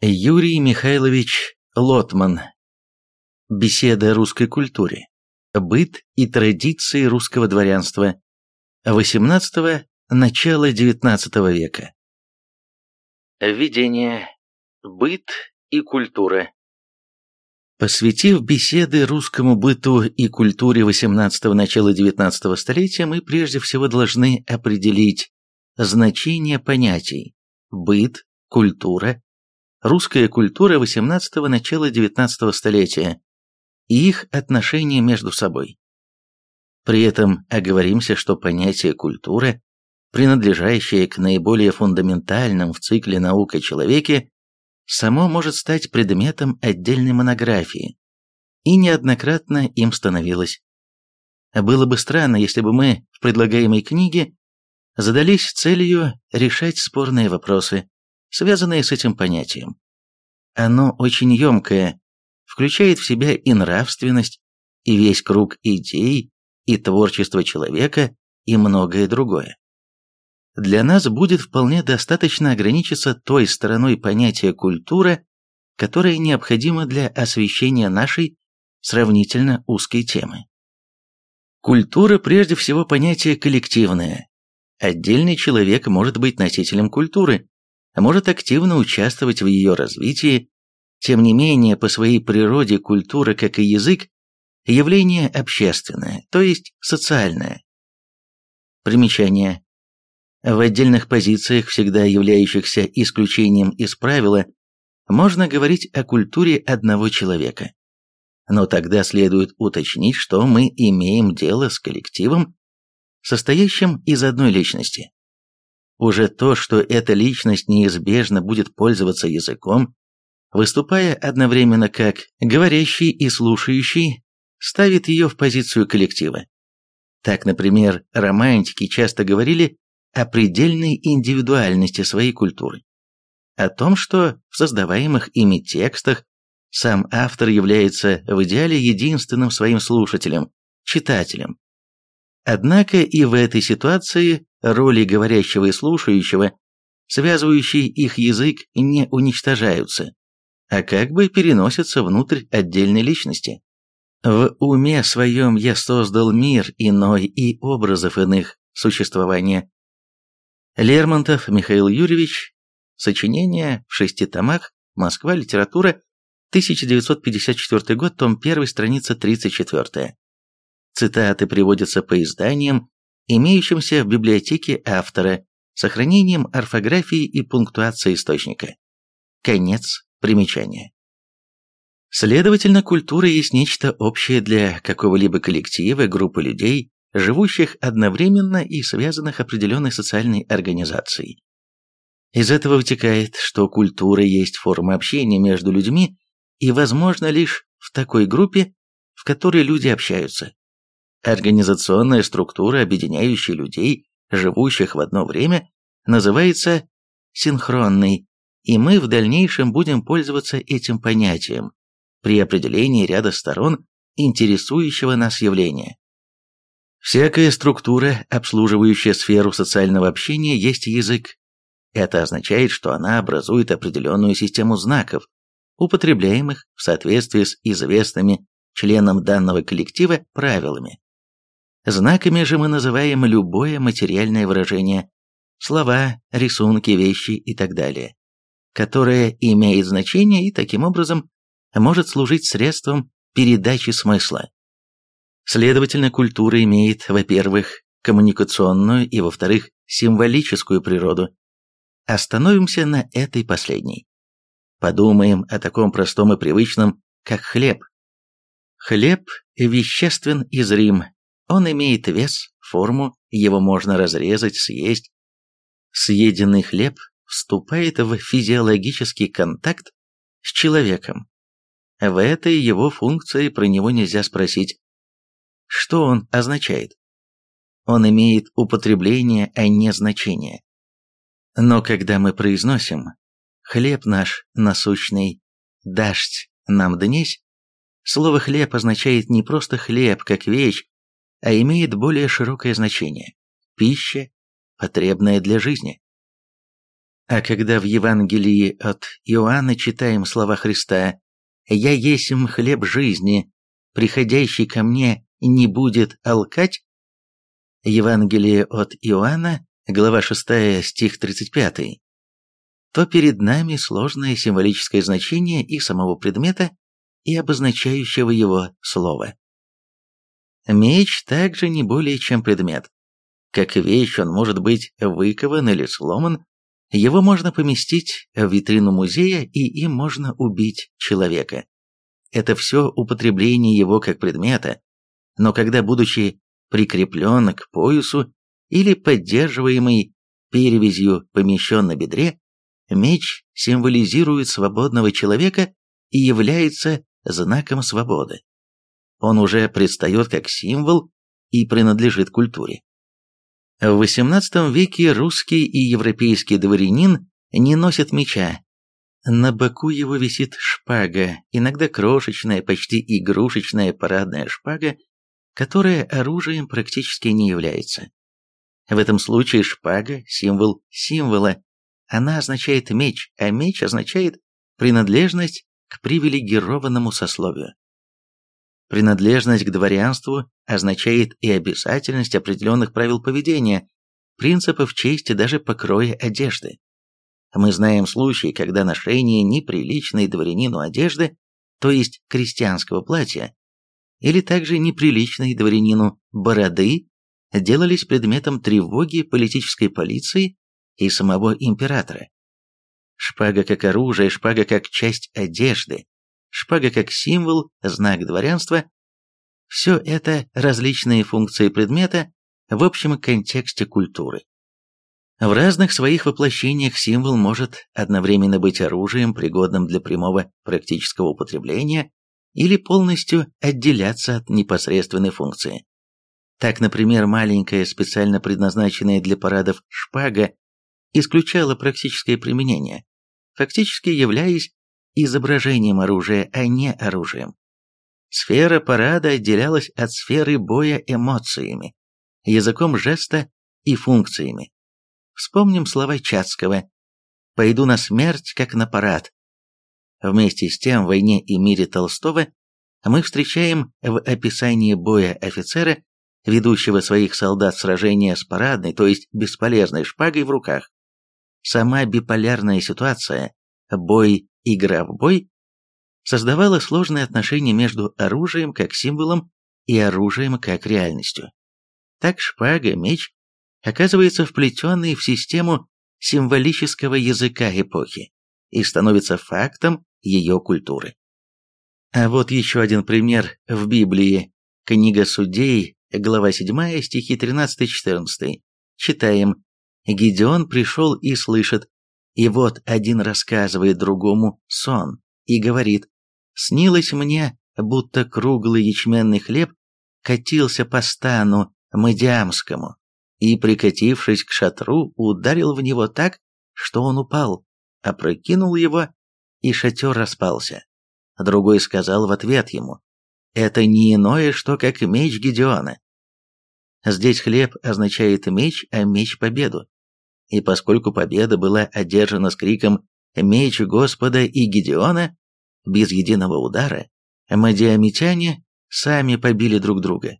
Юрий Михайлович Лотман. Беседа о русской культуре. Быт и традиции русского дворянства. XVIII – начало XIX века. Введение. Быт и культура. Посвятив беседы русскому быту и культуре XVIII – начала XIX столетия, мы прежде всего должны определить значение понятий «быт», «культура», «русская культура XVIII – начала XIX столетия» и их отношения между собой. При этом оговоримся, что понятие «культура», принадлежащее к наиболее фундаментальным в цикле наука человеке, само может стать предметом отдельной монографии, и неоднократно им становилось. Было бы странно, если бы мы в предлагаемой книге задались целью решать спорные вопросы, связанные с этим понятием. Оно очень емкое, включает в себя и нравственность, и весь круг идей, и творчество человека, и многое другое. Для нас будет вполне достаточно ограничиться той стороной понятия «культура», которая необходима для освещения нашей сравнительно узкой темы. Культура прежде всего понятие коллективное. Отдельный человек может быть носителем культуры, может активно участвовать в ее развитии, тем не менее по своей природе культура, как и язык, явление общественное, то есть социальное. Примечание. В отдельных позициях, всегда являющихся исключением из правила, можно говорить о культуре одного человека. Но тогда следует уточнить, что мы имеем дело с коллективом, состоящим из одной личности. Уже то, что эта личность неизбежно будет пользоваться языком, выступая одновременно как говорящий и слушающий, ставит ее в позицию коллектива. Так, например, романтики часто говорили о предельной индивидуальности своей культуры, о том, что в создаваемых ими текстах сам автор является в идеале единственным своим слушателем, читателем. Однако и в этой ситуации роли говорящего и слушающего, связывающие их язык, не уничтожаются, а как бы переносятся внутрь отдельной личности. В уме своем я создал мир иной и образов иных существования, Лермонтов Михаил Юрьевич. Сочинение в шести томах. Москва. Литература. 1954 год. Том 1. Страница 34. Цитаты приводятся по изданиям, имеющимся в библиотеке автора, сохранением орфографии и пунктуации источника. Конец примечания. Следовательно, культура есть нечто общее для какого-либо коллектива, группы людей, живущих одновременно и связанных определенной социальной организацией. Из этого вытекает, что культура есть форма общения между людьми и возможно лишь в такой группе, в которой люди общаются. Организационная структура, объединяющая людей, живущих в одно время, называется синхронной, и мы в дальнейшем будем пользоваться этим понятием при определении ряда сторон интересующего нас явления. Всякая структура, обслуживающая сферу социального общения, есть язык. Это означает, что она образует определенную систему знаков, употребляемых в соответствии с известными членам данного коллектива правилами. Знаками же мы называем любое материальное выражение, слова, рисунки, вещи и так далее, которое имеет значение и таким образом может служить средством передачи смысла. Следовательно, культура имеет, во-первых, коммуникационную и, во-вторых, символическую природу. Остановимся на этой последней. Подумаем о таком простом и привычном, как хлеб. Хлеб веществен и зрим. Он имеет вес, форму, его можно разрезать, съесть. Съеденный хлеб вступает в физиологический контакт с человеком. В этой его функции про него нельзя спросить, что он означает? Он имеет употребление, а не значение. Но когда мы произносим «хлеб наш насущный, дашь нам днесь», слово «хлеб» означает не просто хлеб как вещь, а имеет более широкое значение – пища, потребная для жизни. А когда в Евангелии от Иоанна читаем слова Христа «Я есмь хлеб жизни, приходящий ко мне не будет алкать», Евангелие от Иоанна, глава 6, стих 35, то перед нами сложное символическое значение и самого предмета, и обозначающего его слова. Меч также не более чем предмет. Как вещь он может быть выкован или сломан, его можно поместить в витрину музея, и им можно убить человека. Это все употребление его как предмета, но когда, будучи прикреплен к поясу или поддерживаемый перевязью помещен на бедре, меч символизирует свободного человека и является знаком свободы. Он уже предстает как символ и принадлежит культуре. В XVIII веке русский и европейский дворянин не носят меча. На боку его висит шпага, иногда крошечная, почти игрушечная парадная шпага, которая оружием практически не является. В этом случае шпага – символ символа. Она означает меч, а меч означает принадлежность к привилегированному сословию. Принадлежность к дворянству означает и обязательность определенных правил поведения, принципов чести, даже покроя одежды. Мы знаем случаи, когда ношение неприличной дворянину одежды, то есть крестьянского платья, или также неприличной дворянину бороды, делались предметом тревоги политической полиции и самого императора. Шпага как оружие, шпага как часть одежды, шпага как символ, знак дворянства – все это различные функции предмета в общем контексте культуры. В разных своих воплощениях символ может одновременно быть оружием, пригодным для прямого практического употребления, или полностью отделяться от непосредственной функции. Так, например, маленькая, специально предназначенная для парадов шпага исключала практическое применение, фактически являясь изображением оружия, а не оружием. Сфера парада отделялась от сферы боя эмоциями, языком жеста и функциями. Вспомним слова Чацкого «Пойду на смерть, как на парад». Вместе с тем в «Войне и мире» Толстого мы встречаем в описании боя офицера, ведущего своих солдат сражения с парадной, то есть бесполезной шпагой в руках. Сама биполярная ситуация, бой игра в бой, создавала сложные отношения между оружием как символом и оружием как реальностью. Так шпага, меч оказывается вплетенный в систему символического языка эпохи и становится фактом ее культуры. А вот еще один пример в Библии. Книга Судей, глава 7, стихи 13-14. Читаем. Гедеон пришел и слышит, и вот один рассказывает другому сон и говорит, «Снилось мне, будто круглый ячменный хлеб катился по стану Мадиамскому, и, прикатившись к шатру, ударил в него так, что он упал, опрокинул его, и шатер распался. Другой сказал в ответ ему, «Это не иное, что как меч Гедеона». Здесь хлеб означает меч, а меч – победу и поскольку победа была одержана с криком «Меч Господа и Гедеона!» без единого удара, мадиамитяне сами побили друг друга.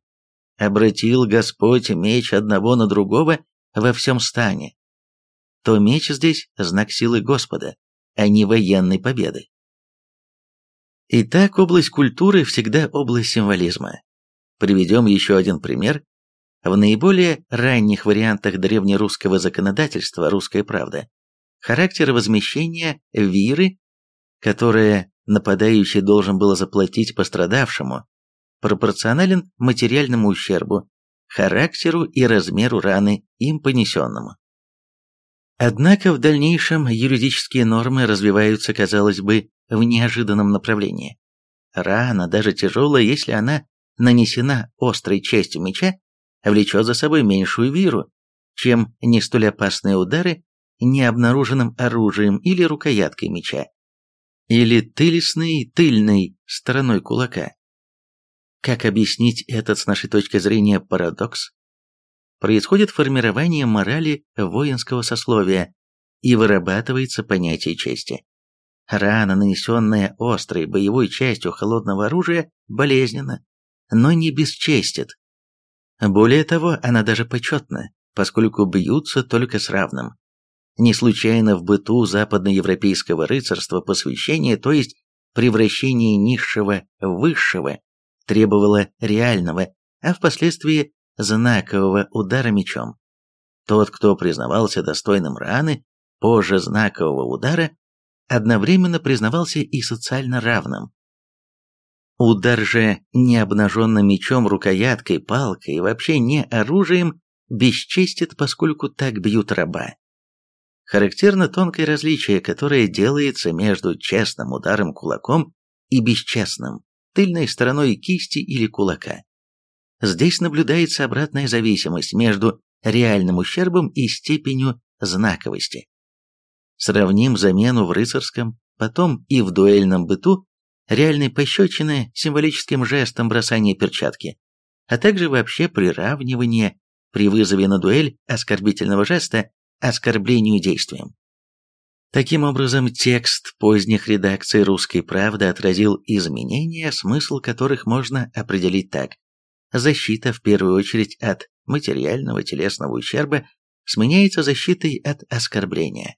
Обратил Господь меч одного на другого во всем стане. То меч здесь знак силы Господа, а не военной победы. Итак, область культуры всегда область символизма. Приведем еще один пример, в наиболее ранних вариантах древнерусского законодательства «Русская правда» характер возмещения виры, которое нападающий должен был заплатить пострадавшему, пропорционален материальному ущербу, характеру и размеру раны им понесенному. Однако в дальнейшем юридические нормы развиваются, казалось бы, в неожиданном направлении. Рана, даже тяжелая, если она нанесена острой частью меча, влечет за собой меньшую виру, чем не столь опасные удары необнаруженным оружием или рукояткой меча, или тыльсной тыльной стороной кулака. Как объяснить этот с нашей точки зрения парадокс? Происходит формирование морали воинского сословия, и вырабатывается понятие чести. Рана, нанесенная острой боевой частью холодного оружия, болезненна, но не бесчестит. Более того, она даже почетна, поскольку бьются только с равным. Не случайно в быту западноевропейского рыцарства посвящение, то есть превращение низшего в высшего, требовало реального, а впоследствии знакового удара мечом. Тот, кто признавался достойным раны, позже знакового удара, одновременно признавался и социально равным. Удар же не обнаженным мечом, рукояткой, палкой и вообще не оружием бесчестит, поскольку так бьют раба. Характерно тонкое различие, которое делается между честным ударом кулаком и бесчестным, тыльной стороной кисти или кулака. Здесь наблюдается обратная зависимость между реальным ущербом и степенью знаковости. Сравним замену в рыцарском, потом и в дуэльном быту реальной пощечины символическим жестом бросания перчатки, а также вообще приравнивание при вызове на дуэль оскорбительного жеста оскорблению действием. Таким образом, текст поздних редакций «Русской правды» отразил изменения, смысл которых можно определить так. Защита, в первую очередь, от материального телесного ущерба сменяется защитой от оскорбления.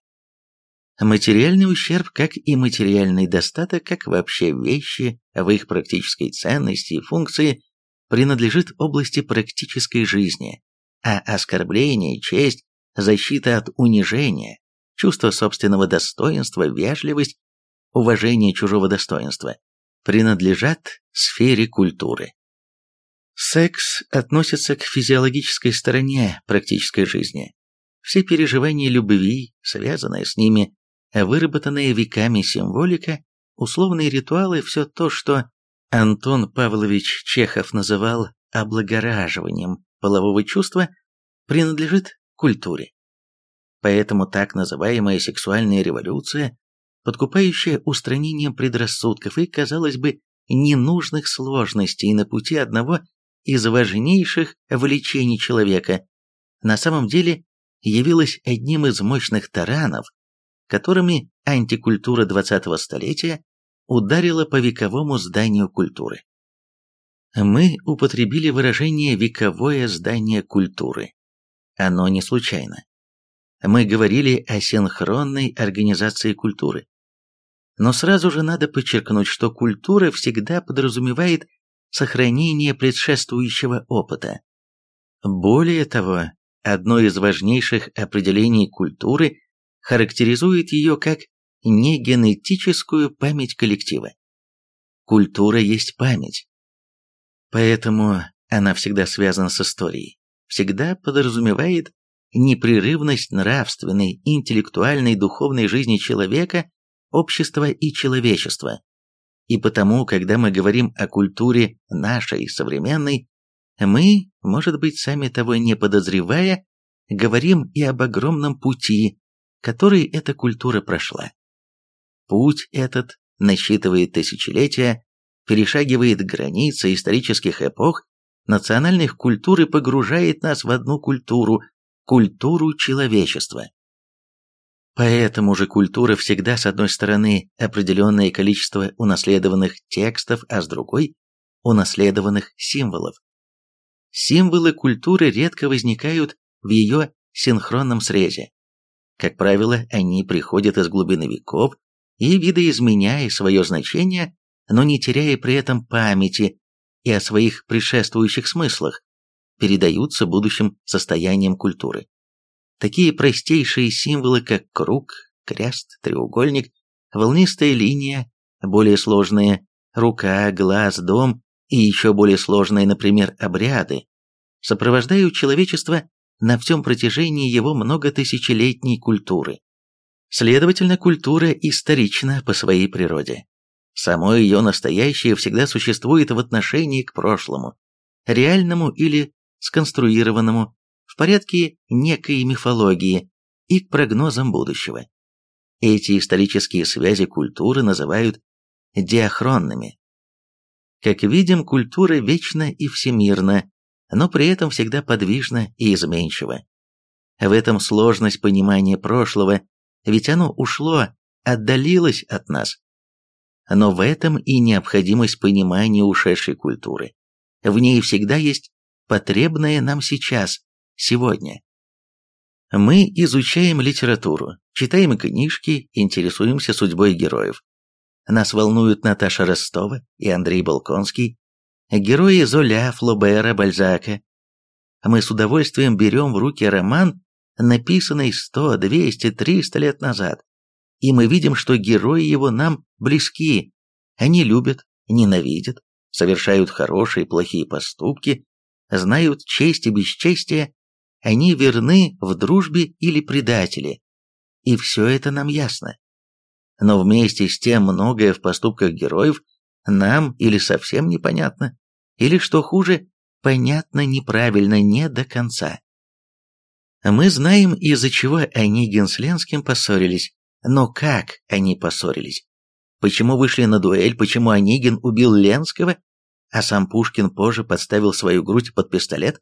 Материальный ущерб, как и материальный достаток, как вообще вещи в их практической ценности и функции, принадлежит области практической жизни, а оскорбление, честь, защита от унижения, чувство собственного достоинства, вежливость, уважение чужого достоинства принадлежат сфере культуры. Секс относится к физиологической стороне практической жизни. Все переживания любви, связанные с ними, выработанная веками символика, условные ритуалы, все то, что Антон Павлович Чехов называл облагораживанием полового чувства, принадлежит культуре. Поэтому так называемая сексуальная революция, подкупающая устранением предрассудков и, казалось бы, ненужных сложностей на пути одного из важнейших влечений человека, на самом деле явилась одним из мощных таранов, которыми антикультура 20-го столетия ударила по вековому зданию культуры. Мы употребили выражение «вековое здание культуры». Оно не случайно. Мы говорили о синхронной организации культуры. Но сразу же надо подчеркнуть, что культура всегда подразумевает сохранение предшествующего опыта. Более того, одно из важнейших определений культуры характеризует ее как негенетическую память коллектива. Культура есть память. Поэтому она всегда связана с историей, всегда подразумевает непрерывность нравственной, интеллектуальной, духовной жизни человека, общества и человечества. И потому, когда мы говорим о культуре нашей, современной, мы, может быть, сами того не подозревая, говорим и об огромном пути, который эта культура прошла. Путь этот насчитывает тысячелетия, перешагивает границы исторических эпох, национальных культур и погружает нас в одну культуру, культуру человечества. Поэтому же культура всегда, с одной стороны, определенное количество унаследованных текстов, а с другой – унаследованных символов. Символы культуры редко возникают в ее синхронном срезе. Как правило, они приходят из глубины веков и, видоизменяя свое значение, но не теряя при этом памяти и о своих предшествующих смыслах, передаются будущим состояниям культуры. Такие простейшие символы, как круг, крест, треугольник, волнистая линия, более сложные рука, глаз, дом и еще более сложные, например, обряды, сопровождают человечество на всем протяжении его многотысячелетней культуры. Следовательно, культура исторична по своей природе. Само ее настоящее всегда существует в отношении к прошлому, реальному или сконструированному, в порядке некой мифологии и к прогнозам будущего. Эти исторические связи культуры называют диахронными. Как видим, культура вечна и всемирна, но при этом всегда подвижна и изменчива. В этом сложность понимания прошлого, ведь оно ушло, отдалилось от нас. Но в этом и необходимость понимания ушедшей культуры. В ней всегда есть потребное нам сейчас, сегодня. Мы изучаем литературу, читаем книжки, интересуемся судьбой героев. Нас волнуют Наташа Ростова и Андрей Балконский, герои Золя, Флобера, Бальзака. Мы с удовольствием берем в руки роман, написанный 100, 200, 300 лет назад, и мы видим, что герои его нам близки. Они любят, ненавидят, совершают хорошие и плохие поступки, знают честь и бесчестие, они верны в дружбе или предатели. И все это нам ясно. Но вместе с тем многое в поступках героев нам или совсем непонятно, или, что хуже, понятно неправильно, не до конца. Мы знаем, из-за чего Онегин с Ленским поссорились, но как они поссорились? Почему вышли на дуэль, почему Онегин убил Ленского, а сам Пушкин позже подставил свою грудь под пистолет?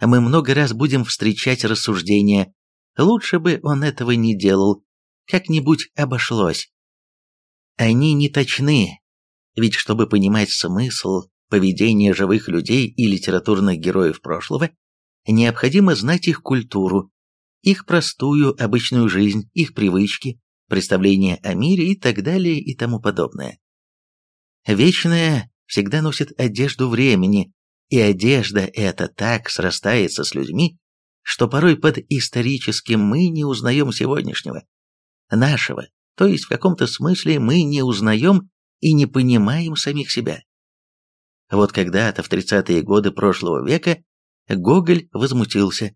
Мы много раз будем встречать рассуждения, лучше бы он этого не делал, как-нибудь обошлось. Они не точны, ведь чтобы понимать смысл поведения живых людей и литературных героев прошлого, необходимо знать их культуру, их простую обычную жизнь, их привычки, представления о мире и так далее и тому подобное. Вечное всегда носит одежду времени, и одежда эта так срастается с людьми, что порой под историческим мы не узнаем сегодняшнего, нашего, то есть в каком-то смысле мы не узнаем и не понимаем самих себя. Вот когда-то в 30-е годы прошлого века Гоголь возмутился.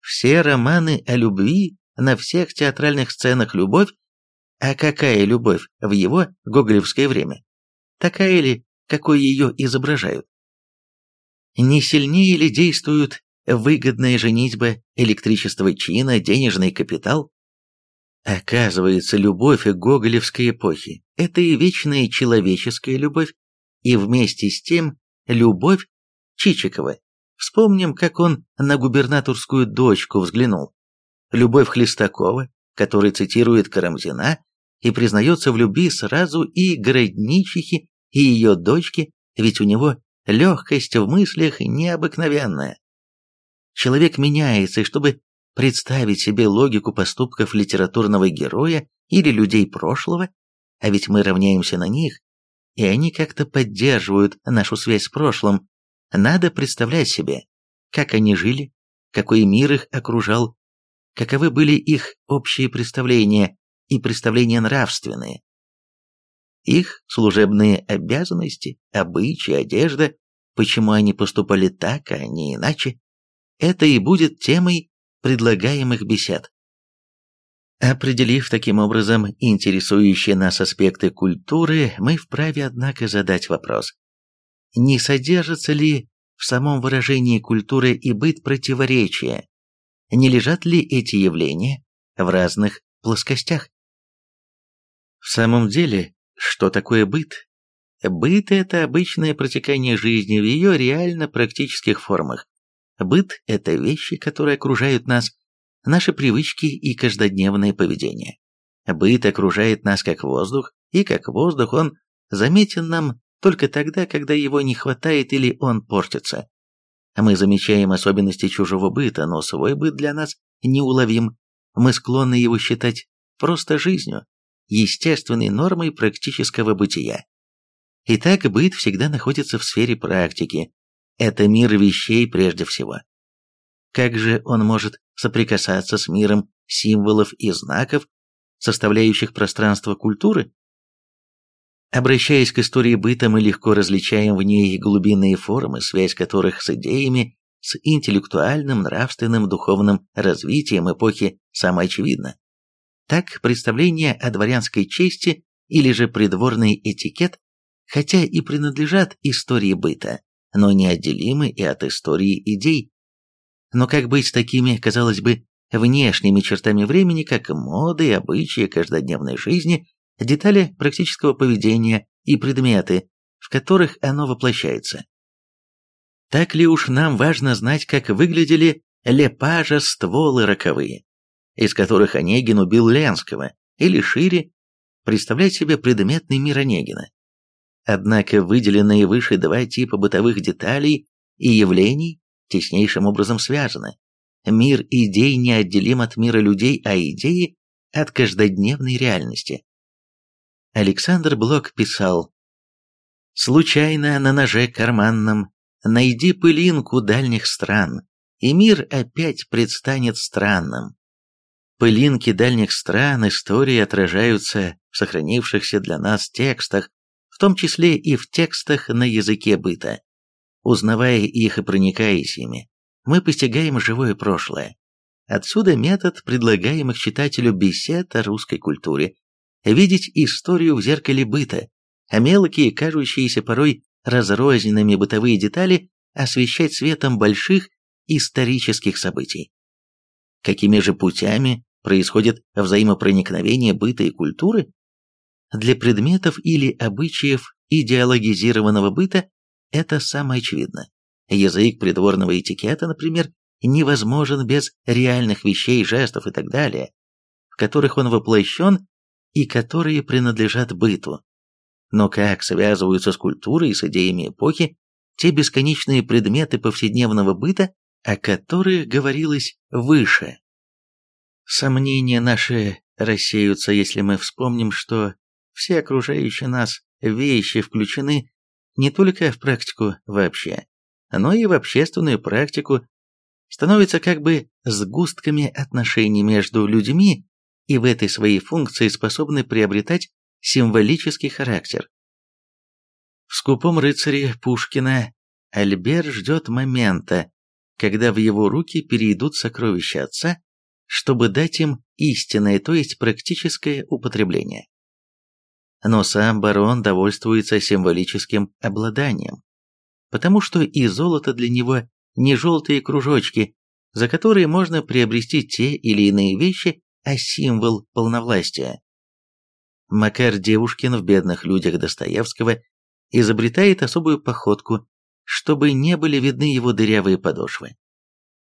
Все романы о любви, на всех театральных сценах любовь, а какая любовь в его гоголевское время? Такая ли, какой ее изображают? Не сильнее ли действуют выгодная женитьба, электричество чина, денежный капитал? Оказывается, любовь гоголевской эпохи – это и вечная человеческая любовь, и вместе с тем любовь Чичикова. Вспомним, как он на губернаторскую дочку взглянул. Любовь Хлестакова, который цитирует Карамзина и признается в любви сразу и городничихе, и ее дочке, ведь у него легкость в мыслях необыкновенная. Человек меняется, и чтобы представить себе логику поступков литературного героя или людей прошлого, а ведь мы равняемся на них, и они как-то поддерживают нашу связь с прошлым, надо представлять себе, как они жили, какой мир их окружал, каковы были их общие представления и представления нравственные, их служебные обязанности, обычаи, одежда, почему они поступали так, а не иначе, это и будет темой предлагаемых бесед. Определив таким образом интересующие нас аспекты культуры, мы вправе, однако, задать вопрос. Не содержится ли в самом выражении культуры и быт противоречия? Не лежат ли эти явления в разных плоскостях? В самом деле, что такое быт? Быт – это обычное протекание жизни в ее реально-практических формах. Быт – это вещи, которые окружают нас, наши привычки и каждодневное поведение. Быт окружает нас как воздух, и как воздух он заметен нам только тогда, когда его не хватает или он портится. Мы замечаем особенности чужого быта, но свой быт для нас неуловим. Мы склонны его считать просто жизнью, естественной нормой практического бытия. Итак, быт всегда находится в сфере практики. Это мир вещей прежде всего. Как же он может соприкасаться с миром символов и знаков, составляющих пространство культуры? Обращаясь к истории быта, мы легко различаем в ней глубинные формы, связь которых с идеями, с интеллектуальным, нравственным, духовным развитием эпохи самоочевидна. Так, представление о дворянской чести или же придворный этикет, хотя и принадлежат истории быта, но неотделимы и от истории идей. Но как быть с такими, казалось бы, внешними чертами времени, как моды, обычаи каждодневной жизни, детали практического поведения и предметы, в которых оно воплощается? Так ли уж нам важно знать, как выглядели лепажа стволы роковые? из которых Онегин убил Ленского, или шире, представлять себе предметный мир Онегина. Однако выделенные выше два типа бытовых деталей и явлений теснейшим образом связаны. Мир идей неотделим от мира людей, а идеи – от каждодневной реальности. Александр Блок писал «Случайно на ноже карманном найди пылинку дальних стран, и мир опять предстанет странным. Пылинки дальних стран истории отражаются в сохранившихся для нас текстах, в том числе и в текстах на языке быта. Узнавая их и проникаясь ими, мы постигаем живое прошлое. Отсюда метод предлагаемых читателю бесед о русской культуре. Видеть историю в зеркале быта, а мелкие, кажущиеся порой разрозненными бытовые детали освещать светом больших исторических событий. Какими же путями происходит взаимопроникновение быта и культуры? Для предметов или обычаев идеологизированного быта это самое очевидно. Язык придворного этикета, например, невозможен без реальных вещей, жестов и так далее, в которых он воплощен и которые принадлежат быту. Но как связываются с культурой и с идеями эпохи те бесконечные предметы повседневного быта, о которых говорилось выше? Сомнения наши рассеются, если мы вспомним, что все окружающие нас вещи включены не только в практику вообще, но и в общественную практику, становятся как бы сгустками отношений между людьми и в этой своей функции способны приобретать символический характер. В «Скупом рыцаре» Пушкина Альбер ждет момента, когда в его руки перейдут сокровища отца, чтобы дать им истинное, то есть практическое употребление. Но сам барон довольствуется символическим обладанием, потому что и золото для него не желтые кружочки, за которые можно приобрести те или иные вещи, а символ полновластия. Макар Девушкин в «Бедных людях» Достоевского изобретает особую походку, чтобы не были видны его дырявые подошвы.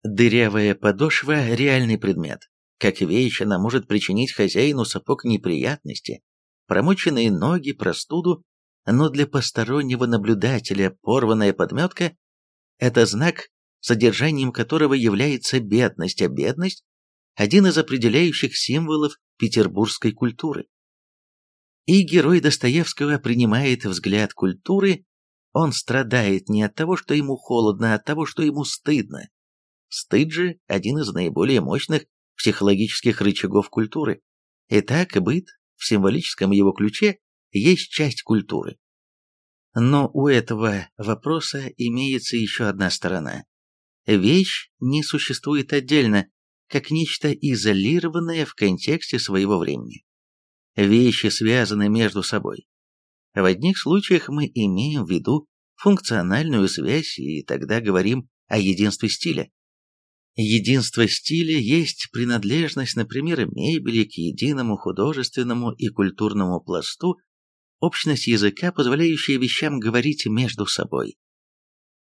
Дырявая подошва – реальный предмет. Как вещь, она может причинить хозяину сапог неприятности, промоченные ноги, простуду, но для постороннего наблюдателя порванная подметка – это знак, содержанием которого является бедность, а бедность – один из определяющих символов петербургской культуры. И герой Достоевского принимает взгляд культуры, он страдает не от того, что ему холодно, а от того, что ему стыдно. Стыд же – один из наиболее мощных психологических рычагов культуры. Итак, быт в символическом его ключе есть часть культуры. Но у этого вопроса имеется еще одна сторона. Вещь не существует отдельно, как нечто изолированное в контексте своего времени вещи связаны между собой. В одних случаях мы имеем в виду функциональную связь и тогда говорим о единстве стиля. Единство стиля есть принадлежность, например, мебели к единому художественному и культурному пласту, общность языка, позволяющая вещам говорить между собой.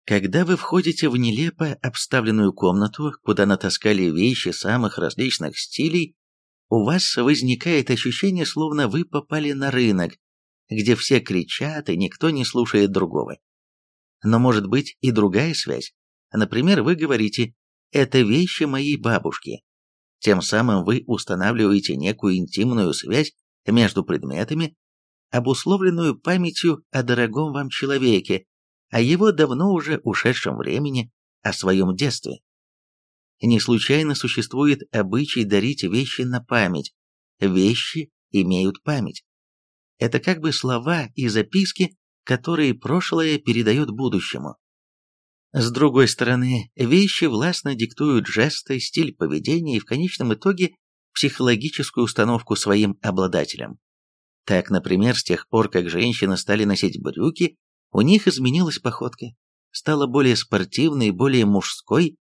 Когда вы входите в нелепо обставленную комнату, куда натаскали вещи самых различных стилей, у вас возникает ощущение, словно вы попали на рынок, где все кричат и никто не слушает другого. Но может быть и другая связь. Например, вы говорите «это вещи моей бабушки». Тем самым вы устанавливаете некую интимную связь между предметами, обусловленную памятью о дорогом вам человеке, о его давно уже ушедшем времени, о своем детстве. Не случайно существует обычай дарить вещи на память. Вещи имеют память. Это как бы слова и записки, которые прошлое передает будущему. С другой стороны, вещи властно диктуют жесты, стиль поведения и в конечном итоге психологическую установку своим обладателям. Так, например, с тех пор, как женщины стали носить брюки, у них изменилась походка, стала более спортивной, более мужской,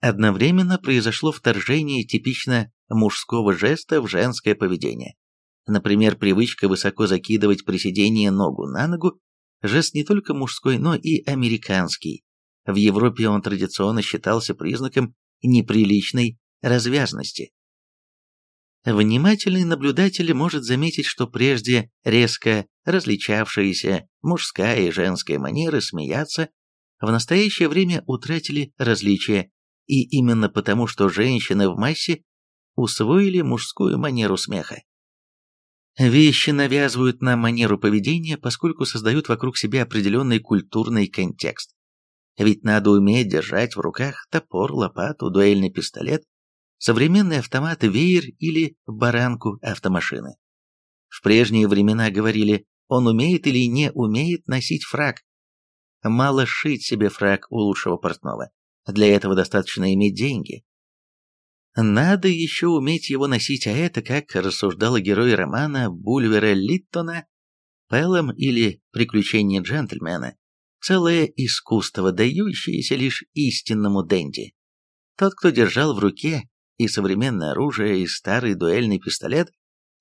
Одновременно произошло вторжение типично мужского жеста в женское поведение. Например, привычка высоко закидывать при сидении ногу на ногу – жест не только мужской, но и американский. В Европе он традиционно считался признаком неприличной развязности. Внимательный наблюдатель может заметить, что прежде резко различавшиеся мужская и женская манеры смеяться в настоящее время утратили различия, и именно потому, что женщины в массе усвоили мужскую манеру смеха. Вещи навязывают нам манеру поведения, поскольку создают вокруг себя определенный культурный контекст. Ведь надо уметь держать в руках топор, лопату, дуэльный пистолет, современный автомат, веер или баранку автомашины. В прежние времена говорили, он умеет или не умеет носить фраг. Мало шить себе фраг у лучшего портного. Для этого достаточно иметь деньги. Надо еще уметь его носить, а это, как рассуждал герой романа Бульвера Литтона, Пелом или «Приключения джентльмена», целое искусство, дающееся лишь истинному денди. Тот, кто держал в руке и современное оружие, и старый дуэльный пистолет,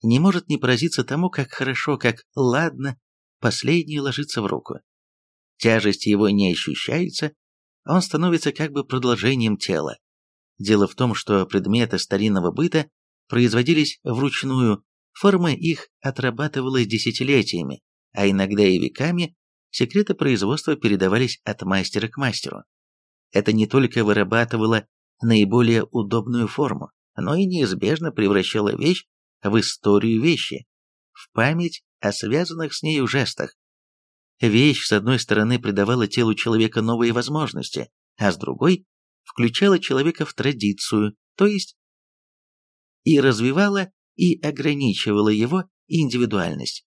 не может не поразиться тому, как хорошо, как ладно последний ложится в руку. Тяжесть его не ощущается, он становится как бы продолжением тела. Дело в том, что предметы старинного быта производились вручную, форма их отрабатывалась десятилетиями, а иногда и веками, секреты производства передавались от мастера к мастеру. Это не только вырабатывало наиболее удобную форму, но и неизбежно превращало вещь в историю вещи, в память о связанных с нею жестах. Вещь, с одной стороны, придавала телу человека новые возможности, а с другой включала человека в традицию, то есть и развивала и ограничивала его индивидуальность.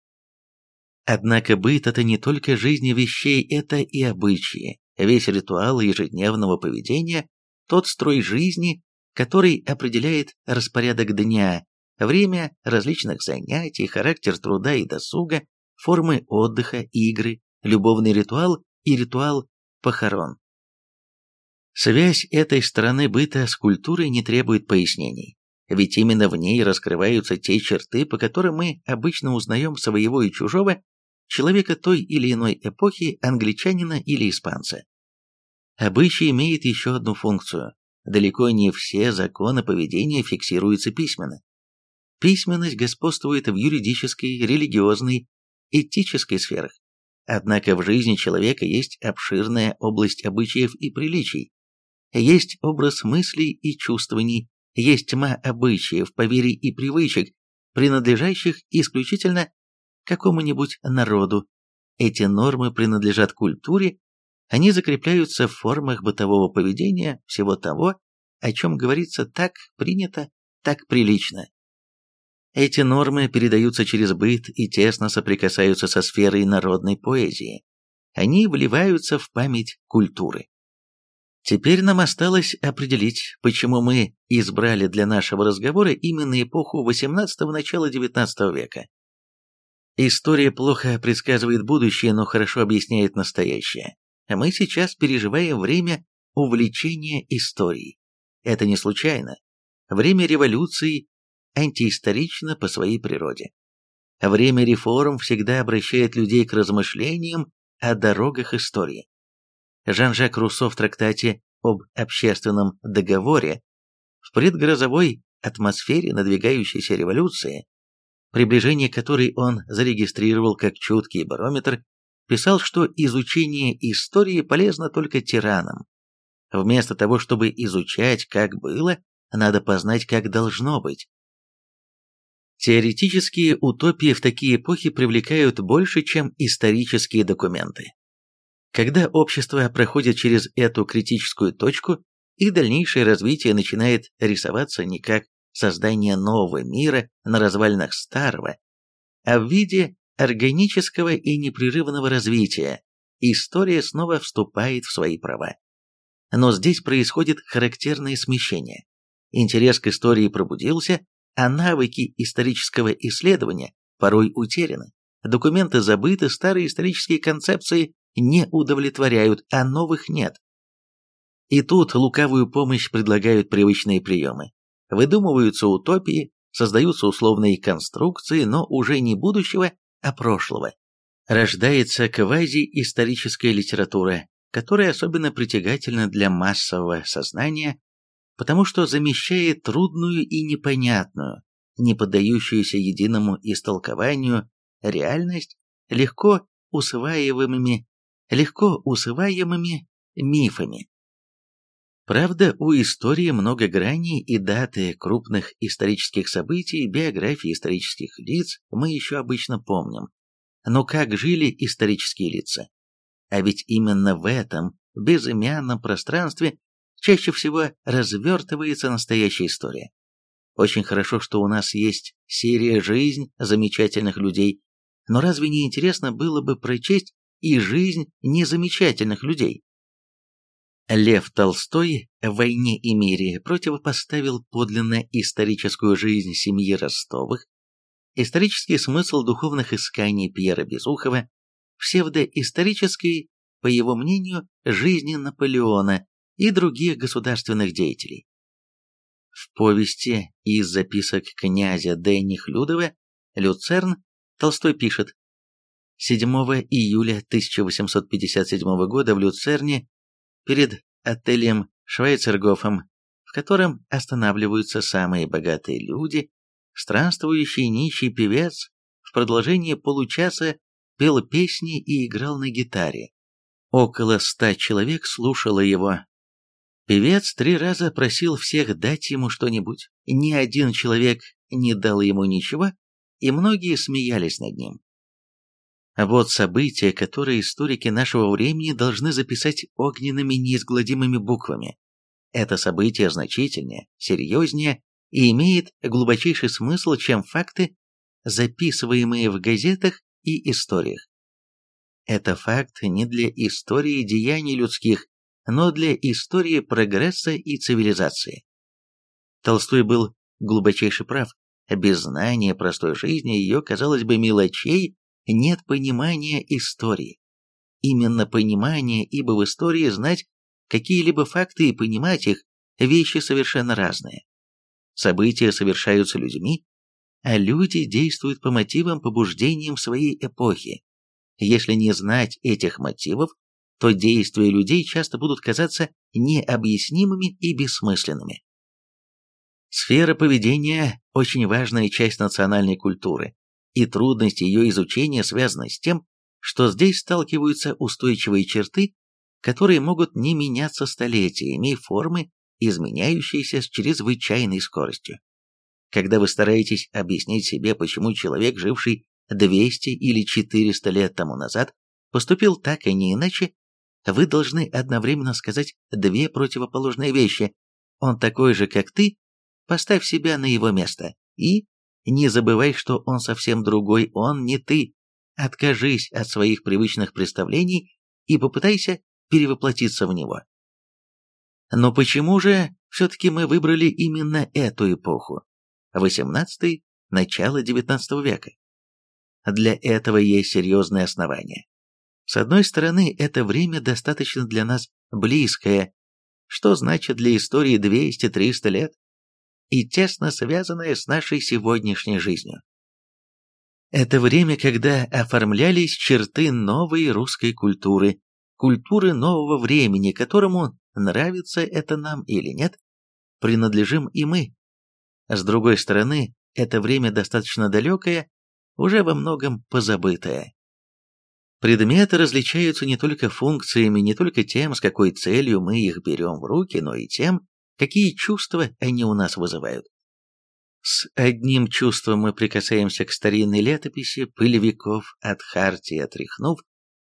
Однако быт – это не только жизнь вещей, это и обычаи, весь ритуал ежедневного поведения, тот строй жизни, который определяет распорядок дня, время различных занятий, характер труда и досуга, формы отдыха, игры, любовный ритуал и ритуал похорон. Связь этой стороны быта с культурой не требует пояснений, ведь именно в ней раскрываются те черты, по которым мы обычно узнаем своего и чужого, человека той или иной эпохи, англичанина или испанца. Обычай имеет еще одну функцию. Далеко не все законы поведения фиксируются письменно. Письменность господствует в юридической, религиозной, этической сферах. Однако в жизни человека есть обширная область обычаев и приличий, есть образ мыслей и чувствований, есть тьма обычаев, поверий и привычек, принадлежащих исключительно какому-нибудь народу. Эти нормы принадлежат культуре, они закрепляются в формах бытового поведения всего того, о чем говорится так принято, так прилично. Эти нормы передаются через быт и тесно соприкасаются со сферой народной поэзии. Они вливаются в память культуры. Теперь нам осталось определить, почему мы избрали для нашего разговора именно эпоху XVIII – начала XIX века. История плохо предсказывает будущее, но хорошо объясняет настоящее. Мы сейчас переживаем время увлечения историей. Это не случайно. Время революции антиисторично по своей природе. Время реформ всегда обращает людей к размышлениям о дорогах истории. Жан-Жак Руссо в трактате об общественном договоре в предгрозовой атмосфере надвигающейся революции, приближение которой он зарегистрировал как чуткий барометр, писал, что изучение истории полезно только тиранам. Вместо того, чтобы изучать, как было, надо познать, как должно быть. Теоретические утопии в такие эпохи привлекают больше, чем исторические документы. Когда общество проходит через эту критическую точку, их дальнейшее развитие начинает рисоваться не как создание нового мира на развалинах старого, а в виде органического и непрерывного развития. История снова вступает в свои права. Но здесь происходит характерное смещение. Интерес к истории пробудился, а навыки исторического исследования порой утеряны. Документы забыты, старые исторические концепции не удовлетворяют, а новых нет. И тут лукавую помощь предлагают привычные приемы. Выдумываются утопии, создаются условные конструкции, но уже не будущего, а прошлого. Рождается квазиисторическая литература, которая особенно притягательна для массового сознания, потому что замещает трудную и непонятную, не поддающуюся единому истолкованию, реальность легко усваиваемыми, легко усваиваемыми мифами. Правда, у истории много граней и даты крупных исторических событий, биографии исторических лиц мы еще обычно помним. Но как жили исторические лица? А ведь именно в этом безымянном пространстве чаще всего развертывается настоящая история. Очень хорошо, что у нас есть серия «Жизнь замечательных людей», но разве не интересно было бы прочесть и жизнь незамечательных людей? Лев Толстой в «Войне и мире» противопоставил подлинно историческую жизнь семьи Ростовых, исторический смысл духовных исканий Пьера Безухова, псевдоисторический, по его мнению, жизни Наполеона и других государственных деятелей. В повести из записок князя Д. Нехлюдова «Люцерн» Толстой пишет 7 июля 1857 года в Люцерне перед отелем Швейцергофом, в котором останавливаются самые богатые люди, странствующий нищий певец в продолжении получаса пел песни и играл на гитаре. Около ста человек слушало его. Певец три раза просил всех дать ему что-нибудь. Ни один человек не дал ему ничего, и многие смеялись над ним. Вот события, которые историки нашего времени должны записать огненными неизгладимыми буквами. Это событие значительнее, серьезнее и имеет глубочайший смысл, чем факты, записываемые в газетах и историях. Это факт не для истории деяний людских, но для истории прогресса и цивилизации. Толстой был глубочайше прав. Без знания простой жизни ее, казалось бы, мелочей нет понимания истории. Именно понимание, ибо в истории знать какие-либо факты и понимать их – вещи совершенно разные. События совершаются людьми, а люди действуют по мотивам, побуждениям своей эпохи. Если не знать этих мотивов, то действия людей часто будут казаться необъяснимыми и бессмысленными. Сфера поведения – очень важная часть национальной культуры, и трудность ее изучения связана с тем, что здесь сталкиваются устойчивые черты, которые могут не меняться столетиями, формы, изменяющиеся с чрезвычайной скоростью. Когда вы стараетесь объяснить себе, почему человек, живший 200 или 400 лет тому назад, поступил так и не иначе, вы должны одновременно сказать две противоположные вещи. Он такой же, как ты, поставь себя на его место и не забывай, что он совсем другой, он не ты. Откажись от своих привычных представлений и попытайся перевоплотиться в него. Но почему же все-таки мы выбрали именно эту эпоху? 18 начало XIX века. Для этого есть серьезные основания. С одной стороны, это время достаточно для нас близкое, что значит для истории 200-300 лет и тесно связанное с нашей сегодняшней жизнью. Это время, когда оформлялись черты новой русской культуры, культуры нового времени, которому, нравится это нам или нет, принадлежим и мы. С другой стороны, это время достаточно далекое, уже во многом позабытое. Предметы различаются не только функциями, не только тем, с какой целью мы их берем в руки, но и тем, какие чувства они у нас вызывают. С одним чувством мы прикасаемся к старинной летописи, пыли веков от хартии отряхнув,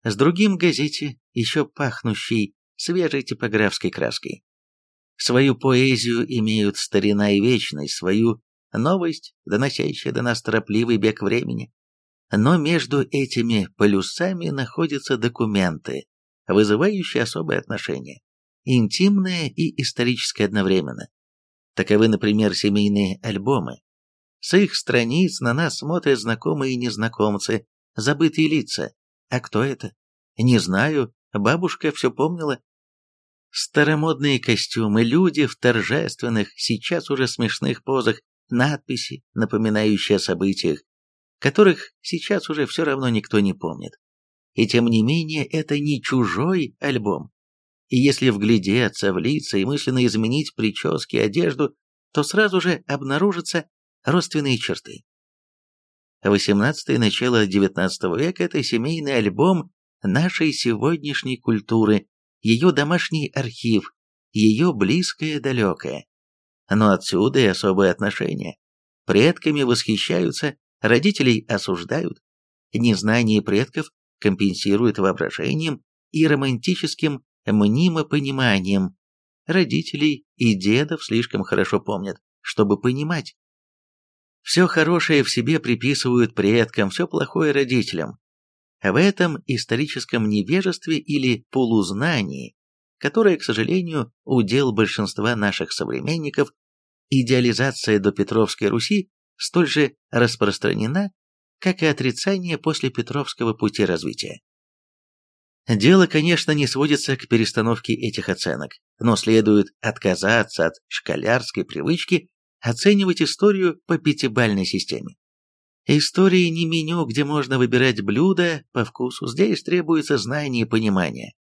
с другим газете, еще пахнущей свежей типографской краской. Свою поэзию имеют старина и вечность, свою новость, доносящая до нас торопливый бег времени. Но между этими полюсами находятся документы, вызывающие особое отношение интимное и историческое одновременно. Таковы, например, семейные альбомы. С их страниц на нас смотрят знакомые и незнакомцы, забытые лица. А кто это? Не знаю, бабушка все помнила. Старомодные костюмы, люди в торжественных, сейчас уже смешных позах, надписи, напоминающие о событиях, которых сейчас уже все равно никто не помнит. И тем не менее, это не чужой альбом, и если вглядеться в лица и мысленно изменить прически, одежду, то сразу же обнаружится родственные черты. XVIII – начало XIX века – это семейный альбом нашей сегодняшней культуры, ее домашний архив, ее близкое далекое. Но отсюда и особое отношение. Предками восхищаются, родителей осуждают. Незнание предков компенсирует воображением и романтическим мнимопониманием. Родителей и дедов слишком хорошо помнят, чтобы понимать. Все хорошее в себе приписывают предкам, все плохое родителям. В этом историческом невежестве или полузнании, которое, к сожалению, удел большинства наших современников, идеализация до Петровской Руси столь же распространена, как и отрицание после Петровского пути развития. Дело, конечно, не сводится к перестановке этих оценок, но следует отказаться от школярской привычки оценивать историю по пятибалльной системе. Истории не меню, где можно выбирать блюда по вкусу, здесь требуется знание и понимание.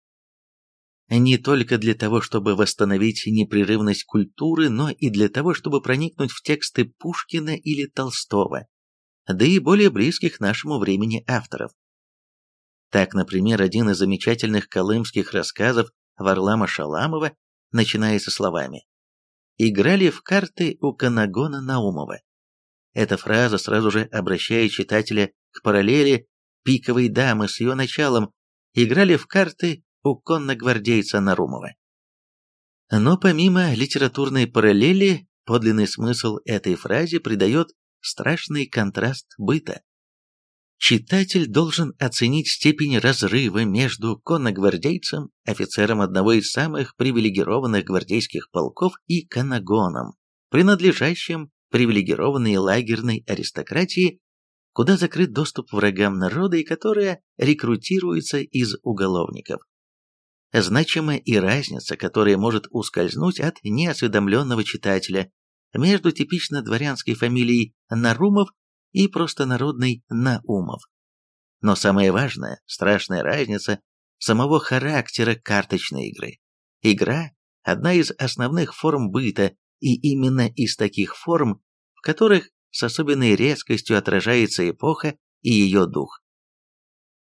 Не только для того, чтобы восстановить непрерывность культуры, но и для того, чтобы проникнуть в тексты Пушкина или Толстого, да и более близких нашему времени авторов. Так, например, один из замечательных колымских рассказов Варлама Шаламова начинается словами «Играли в карты у Канагона Наумова». Эта фраза сразу же обращает читателя к параллели «Пиковой дамы» с ее началом «Играли в карты у конногвардейца Нарумова». Но помимо литературной параллели, подлинный смысл этой фразе придает страшный контраст быта. Читатель должен оценить степень разрыва между конногвардейцем, офицером одного из самых привилегированных гвардейских полков, и канагоном, принадлежащим привилегированной лагерной аристократии, куда закрыт доступ врагам народа и которая рекрутируется из уголовников. Значима и разница, которая может ускользнуть от неосведомленного читателя между типично дворянской фамилией Нарумов и простонародный Наумов. Но самое важное, страшная разница самого характера карточной игры. Игра – одна из основных форм быта, и именно из таких форм, в которых с особенной резкостью отражается эпоха и ее дух.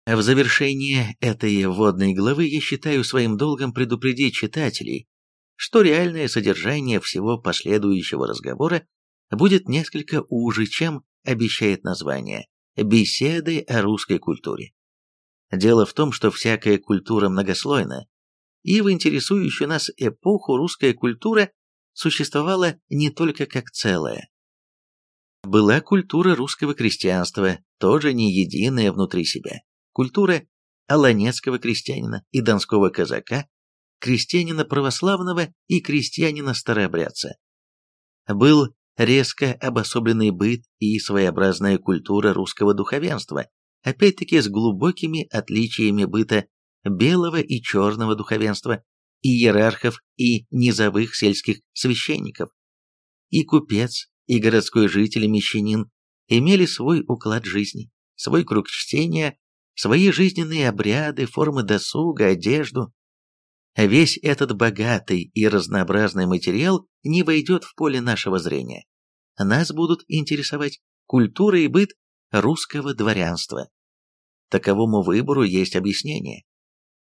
В завершение этой вводной главы я считаю своим долгом предупредить читателей, что реальное содержание всего последующего разговора будет несколько уже, чем обещает название «Беседы о русской культуре». Дело в том, что всякая культура многослойна, и в интересующую нас эпоху русская культура существовала не только как целое. Была культура русского крестьянства, тоже не единая внутри себя. Культура аланецкого крестьянина и донского казака, крестьянина православного и крестьянина-старообрядца. Был резко обособленный быт и своеобразная культура русского духовенства, опять-таки с глубокими отличиями быта белого и черного духовенства, и иерархов, и низовых сельских священников. И купец, и городской житель и мещанин имели свой уклад жизни, свой круг чтения, свои жизненные обряды, формы досуга, одежду, Весь этот богатый и разнообразный материал не войдет в поле нашего зрения. Нас будут интересовать культура и быт русского дворянства. Таковому выбору есть объяснение.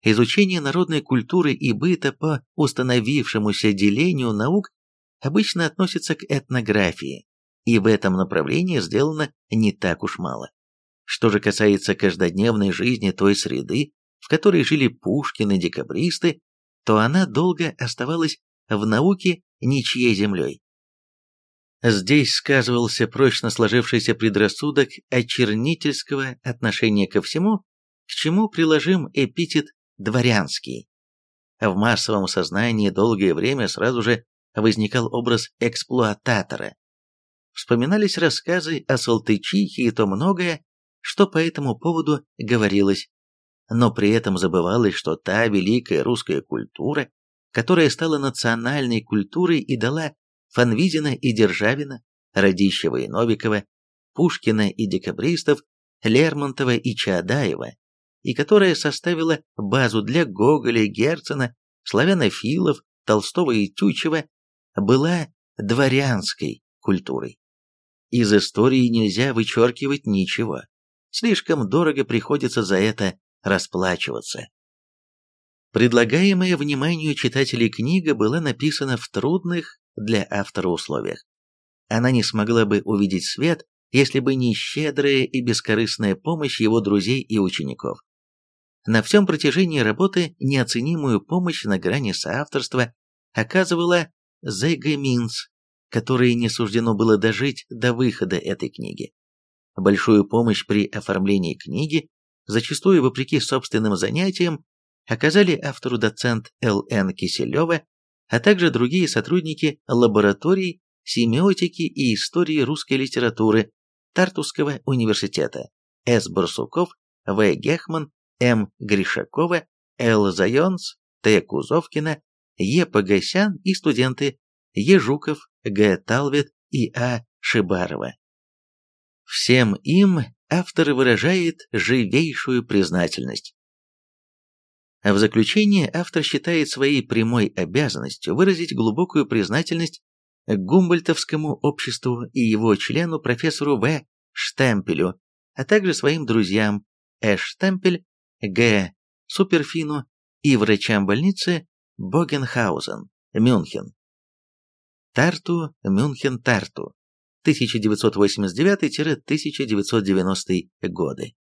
Изучение народной культуры и быта по установившемуся делению наук обычно относится к этнографии, и в этом направлении сделано не так уж мало. Что же касается каждодневной жизни той среды, в которой жили Пушкин и декабристы, то она долго оставалась в науке ничьей землей. Здесь сказывался прочно сложившийся предрассудок очернительского отношения ко всему, к чему приложим эпитет «дворянский». В массовом сознании долгое время сразу же возникал образ эксплуататора. Вспоминались рассказы о Салтычихе и то многое, что по этому поводу говорилось но при этом забывалось, что та великая русская культура, которая стала национальной культурой и дала Фанвизина и Державина, Радищева и Новикова, Пушкина и декабристов, Лермонтова и Чаадаева, и которая составила базу для Гоголя, Герцена, славянофилов, Толстого и Тютчева, была дворянской культурой. Из истории нельзя вычеркивать ничего. Слишком дорого приходится за это расплачиваться. Предлагаемая вниманию читателей книга была написана в трудных для автора условиях. Она не смогла бы увидеть свет, если бы не щедрая и бескорыстная помощь его друзей и учеников. На всем протяжении работы неоценимую помощь на грани соавторства оказывала Зега Минц, которой не суждено было дожить до выхода этой книги. Большую помощь при оформлении книги, зачастую вопреки собственным занятиям, оказали автору доцент Л.Н. Киселева, а также другие сотрудники лабораторий семиотики и истории русской литературы Тартусского университета С. Барсуков, В. Гехман, М. Гришакова, Л. Зайонс, Т. Кузовкина, Е. Погосян и студенты Е. Жуков, Г. Талвит и А. Шибарова. Всем им автор выражает живейшую признательность. А в заключение автор считает своей прямой обязанностью выразить глубокую признательность Гумбольтовскому обществу и его члену профессору В. Штемпелю, а также своим друзьям Э. Штемпель, Г. Суперфину и врачам больницы Богенхаузен, Мюнхен. Тарту, Мюнхен, Тарту, 1989-1990 годы.